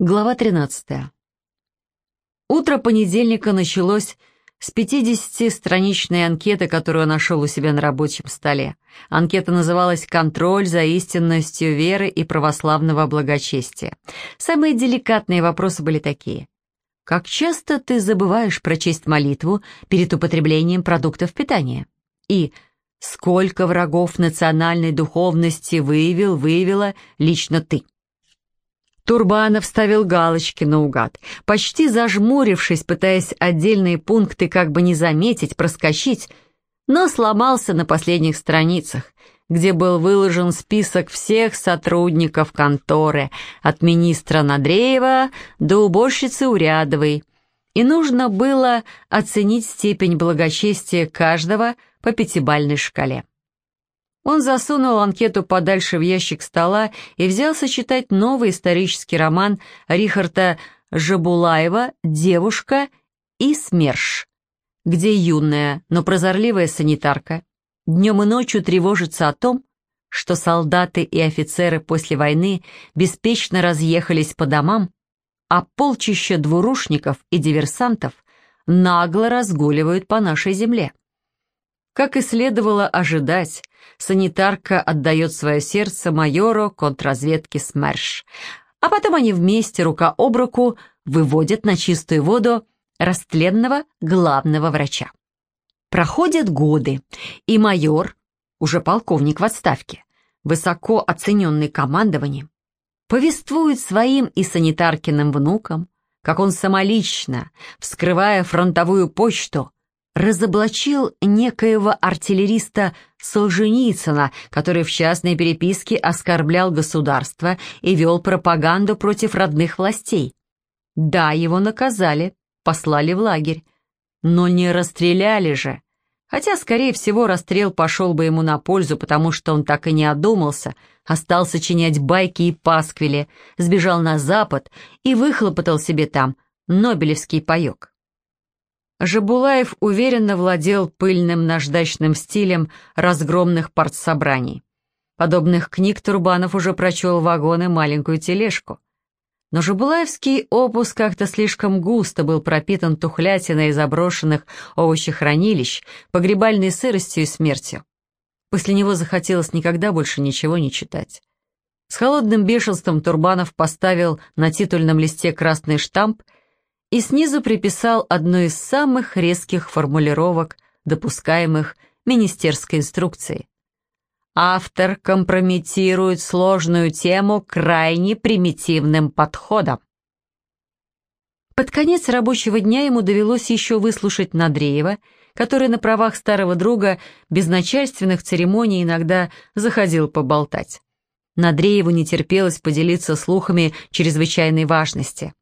Глава 13. Утро понедельника началось с 50-страничной анкеты, которую нашел у себя на рабочем столе. Анкета называлась «Контроль за истинностью веры и православного благочестия». Самые деликатные вопросы были такие. Как часто ты забываешь прочесть молитву перед употреблением продуктов питания? И сколько врагов национальной духовности выявил, выявила лично ты? Турбанов ставил галочки наугад, почти зажмурившись, пытаясь отдельные пункты как бы не заметить, проскочить, но сломался на последних страницах, где был выложен список всех сотрудников конторы, от министра Надреева до уборщицы Урядовой, и нужно было оценить степень благочестия каждого по пятибальной шкале. Он засунул анкету подальше в ящик стола и взялся читать новый исторический роман Рихарда Жабулаева «Девушка и СМЕРШ», где юная, но прозорливая санитарка днем и ночью тревожится о том, что солдаты и офицеры после войны беспечно разъехались по домам, а полчища двурушников и диверсантов нагло разгуливают по нашей земле. Как и следовало ожидать, санитарка отдает свое сердце майору контрразведки СМЕРШ, а потом они вместе, рука об руку, выводят на чистую воду растленного главного врача. Проходят годы, и майор, уже полковник в отставке, высоко оцененный командованием, повествует своим и санитаркиным внукам, как он самолично, вскрывая фронтовую почту, разоблачил некоего артиллериста Солженицына, который в частной переписке оскорблял государство и вел пропаганду против родных властей. Да, его наказали, послали в лагерь, но не расстреляли же. Хотя, скорее всего, расстрел пошел бы ему на пользу, потому что он так и не одумался, а стал сочинять байки и пасквили, сбежал на Запад и выхлопотал себе там Нобелевский паек. Жабулаев уверенно владел пыльным наждачным стилем разгромных партсобраний. Подобных книг Турбанов уже прочел вагон и маленькую тележку. Но Жабулаевский опус как-то слишком густо был пропитан тухлятиной заброшенных овощехранилищ, погребальной сыростью и смертью. После него захотелось никогда больше ничего не читать. С холодным бешенством Турбанов поставил на титульном листе красный штамп и снизу приписал одну из самых резких формулировок, допускаемых министерской инструкцией. Автор компрометирует сложную тему крайне примитивным подходом. Под конец рабочего дня ему довелось еще выслушать Надреева, который на правах старого друга без начальственных церемоний иногда заходил поболтать. Надрееву не терпелось поделиться слухами чрезвычайной важности.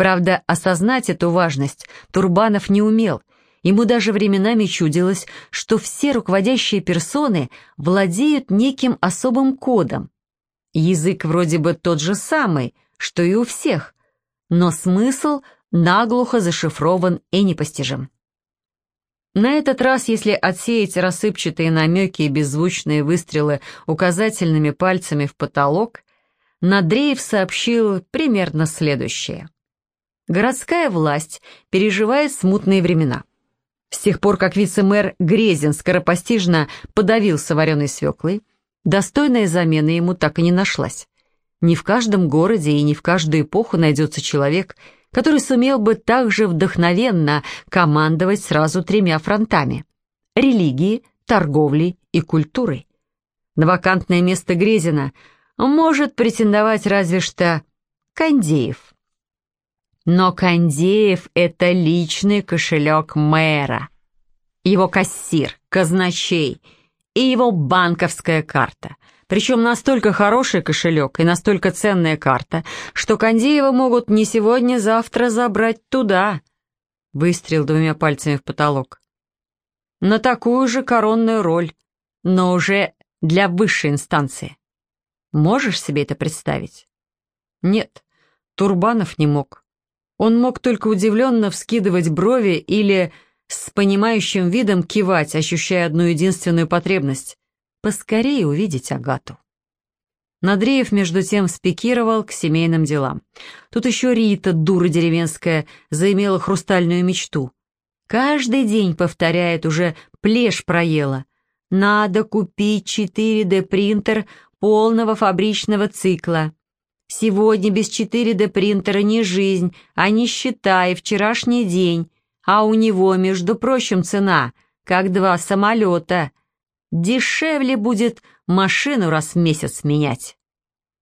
Правда, осознать эту важность Турбанов не умел. Ему даже временами чудилось, что все руководящие персоны владеют неким особым кодом. Язык вроде бы тот же самый, что и у всех, но смысл наглухо зашифрован и непостижим. На этот раз, если отсеять рассыпчатые намеки и беззвучные выстрелы указательными пальцами в потолок, Надреев сообщил примерно следующее городская власть переживает смутные времена. С тех пор, как вице-мэр Грезин скоропостижно подавился вареной свеклой, достойная замена ему так и не нашлась. Не в каждом городе и не в каждую эпоху найдется человек, который сумел бы так же вдохновенно командовать сразу тремя фронтами – религии, торговлей и культурой. На вакантное место Грезина может претендовать разве что Кондеев. Но Кондеев — это личный кошелек мэра, его кассир, казначей и его банковская карта. Причем настолько хороший кошелек и настолько ценная карта, что Кондеева могут не сегодня-завтра забрать туда. Выстрел двумя пальцами в потолок. На такую же коронную роль, но уже для высшей инстанции. Можешь себе это представить? Нет, Турбанов не мог. Он мог только удивленно вскидывать брови или с понимающим видом кивать, ощущая одну единственную потребность — поскорее увидеть Агату. Надреев, между тем, спикировал к семейным делам. Тут еще Рита, дура деревенская, заимела хрустальную мечту. Каждый день повторяет, уже плешь проела. Надо купить 4D-принтер полного фабричного цикла. Сегодня без 4D-принтера не жизнь, а нищета и вчерашний день. А у него, между прочим, цена, как два самолета. Дешевле будет машину раз в месяц менять.